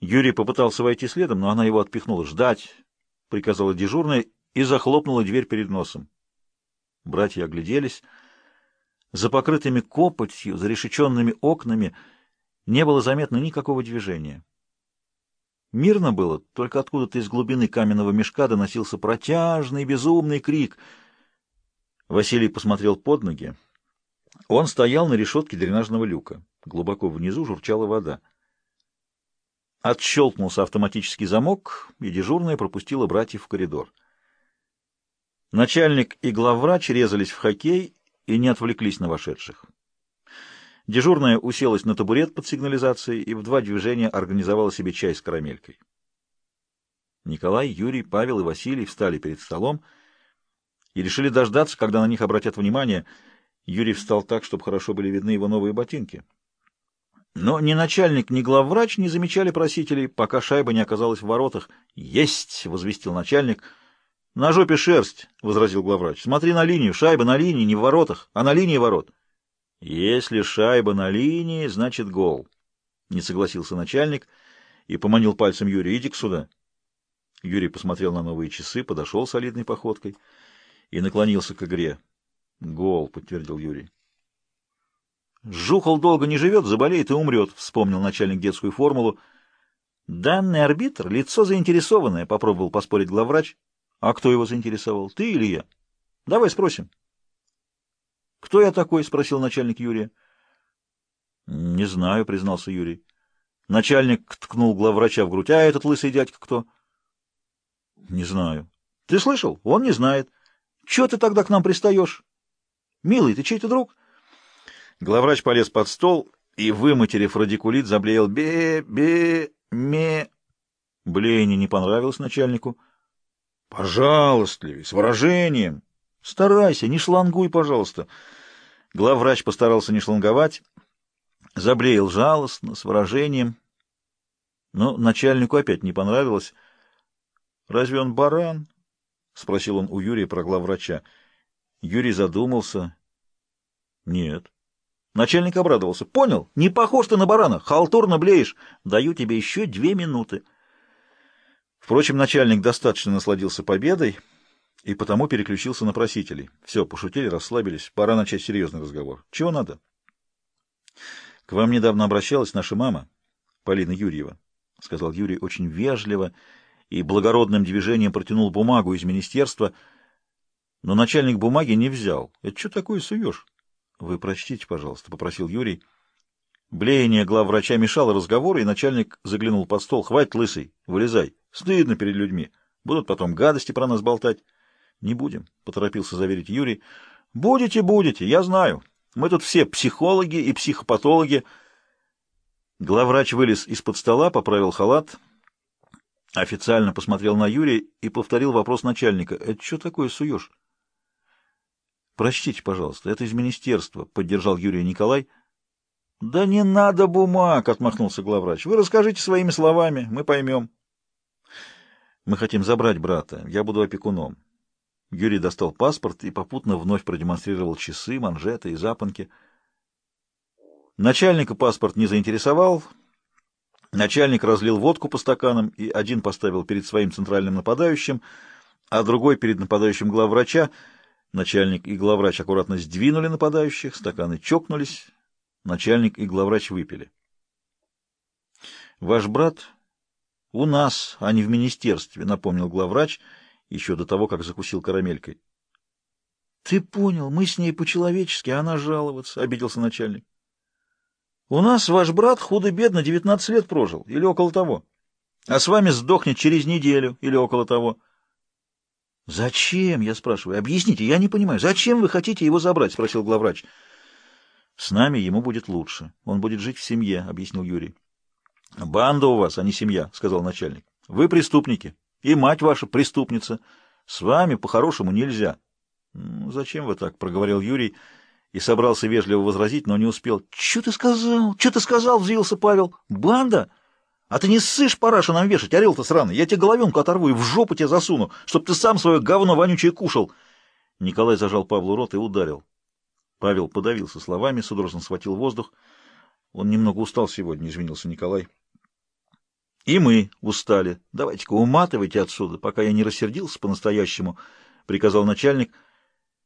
Юрий попытался войти следом, но она его отпихнула. «Ждать!» — приказала дежурная и захлопнула дверь перед носом. Братья огляделись. За покрытыми копотью, зарешеченными окнами не было заметно никакого движения. Мирно было, только откуда-то из глубины каменного мешка доносился протяжный безумный крик. Василий посмотрел под ноги. Он стоял на решетке дренажного люка. Глубоко внизу журчала вода. Отщелкнулся автоматический замок, и дежурная пропустила братьев в коридор. Начальник и главврач резались в хоккей и не отвлеклись на вошедших. Дежурная уселась на табурет под сигнализацией и в два движения организовала себе чай с карамелькой. Николай, Юрий, Павел и Василий встали перед столом и решили дождаться, когда на них обратят внимание. Юрий встал так, чтобы хорошо были видны его новые ботинки. Но ни начальник, ни главврач не замечали просителей, пока шайба не оказалась в воротах. «Есть!» — возвестил начальник. «На жопе шерсть!» — возразил главврач. «Смотри на линию. Шайба на линии, не в воротах, а на линии ворот». «Если шайба на линии, значит гол», — не согласился начальник и поманил пальцем Юрия. «Иди-ка сюда». Юрий посмотрел на новые часы, подошел солидной походкой и наклонился к игре. «Гол», — подтвердил Юрий. «Жухал долго не живет, заболеет и умрет», — вспомнил начальник детскую формулу. «Данный арбитр — лицо заинтересованное», — попробовал поспорить главврач. «А кто его заинтересовал, ты или я? Давай спросим». «Кто я такой?» — спросил начальник Юрия. «Не знаю», — признался Юрий. Начальник ткнул главврача в грудь. «А этот лысый дядька кто?» «Не знаю». «Ты слышал? Он не знает. Чего ты тогда к нам пристаешь?» «Милый, ты чей-то друг?» Главврач полез под стол и, выматерив радикулит, заблеял «бе-бе-ме». Блеяние не понравилось начальнику. «Пожалуйста, с выражением. Старайся, не шлангуй, пожалуйста». Главврач постарался не шланговать, заблеял жалостно, с выражением. Но начальнику опять не понравилось. «Разве он баран?» — спросил он у Юрия про главврача. Юрий задумался. «Нет». Начальник обрадовался. «Понял? Не похож ты на барана. Халтурно блеешь. Даю тебе еще две минуты». Впрочем, начальник достаточно насладился победой и потому переключился на просителей. Все, пошутили, расслабились. Пора начать серьезный разговор. Чего надо? К вам недавно обращалась наша мама, Полина Юрьева, — сказал Юрий очень вежливо и благородным движением протянул бумагу из министерства, но начальник бумаги не взял. Это что такое суешь? Вы прочтите, пожалуйста, — попросил Юрий. Блеяние главврача мешало разговору, и начальник заглянул под стол. Хватит, лысый, вылезай. Стыдно перед людьми. Будут потом гадости про нас болтать. Не будем, — поторопился заверить Юрий. Будете, будете, я знаю. Мы тут все психологи и психопатологи. Главврач вылез из-под стола, поправил халат, официально посмотрел на Юрия и повторил вопрос начальника. Это что такое суешь? Прочтите, пожалуйста, это из министерства, — поддержал Юрий Николай. Да не надо бумаг, — отмахнулся главврач. Вы расскажите своими словами, мы поймем. Мы хотим забрать брата, я буду опекуном. Юрий достал паспорт и попутно вновь продемонстрировал часы, манжеты и запонки. Начальника паспорт не заинтересовал. Начальник разлил водку по стаканам и один поставил перед своим центральным нападающим, а другой перед нападающим главврача. Начальник и главврач аккуратно сдвинули нападающих, стаканы чокнулись, начальник и главврач выпили. «Ваш брат у нас, а не в министерстве», — напомнил главврач, — еще до того, как закусил карамелькой. — Ты понял, мы с ней по-человечески, она жаловаться, — обиделся начальник. — У нас ваш брат худо-бедно девятнадцать лет прожил, или около того, а с вами сдохнет через неделю, или около того. — Зачем, я спрашиваю, объясните, я не понимаю, зачем вы хотите его забрать, — спросил главврач. — С нами ему будет лучше, он будет жить в семье, — объяснил Юрий. — Банда у вас, а не семья, — сказал начальник. — Вы преступники. И мать ваша преступница. С вами по-хорошему нельзя. Ну, зачем вы так? проговорил Юрий и собрался вежливо возразить, но не успел. Что ты сказал? Что ты сказал? взвился Павел. Банда? А ты не ссышь параша нам вешать, орел-то сраный. Я тебе головенку оторву и в жопу тебе засуну, чтоб ты сам свое говно вонючее кушал. Николай зажал Павлу рот и ударил. Павел подавился словами, судорожно схватил воздух. Он немного устал сегодня, извинился Николай. И мы устали. Давайте-ка уматывайте отсюда, пока я не рассердился по-настоящему, — приказал начальник —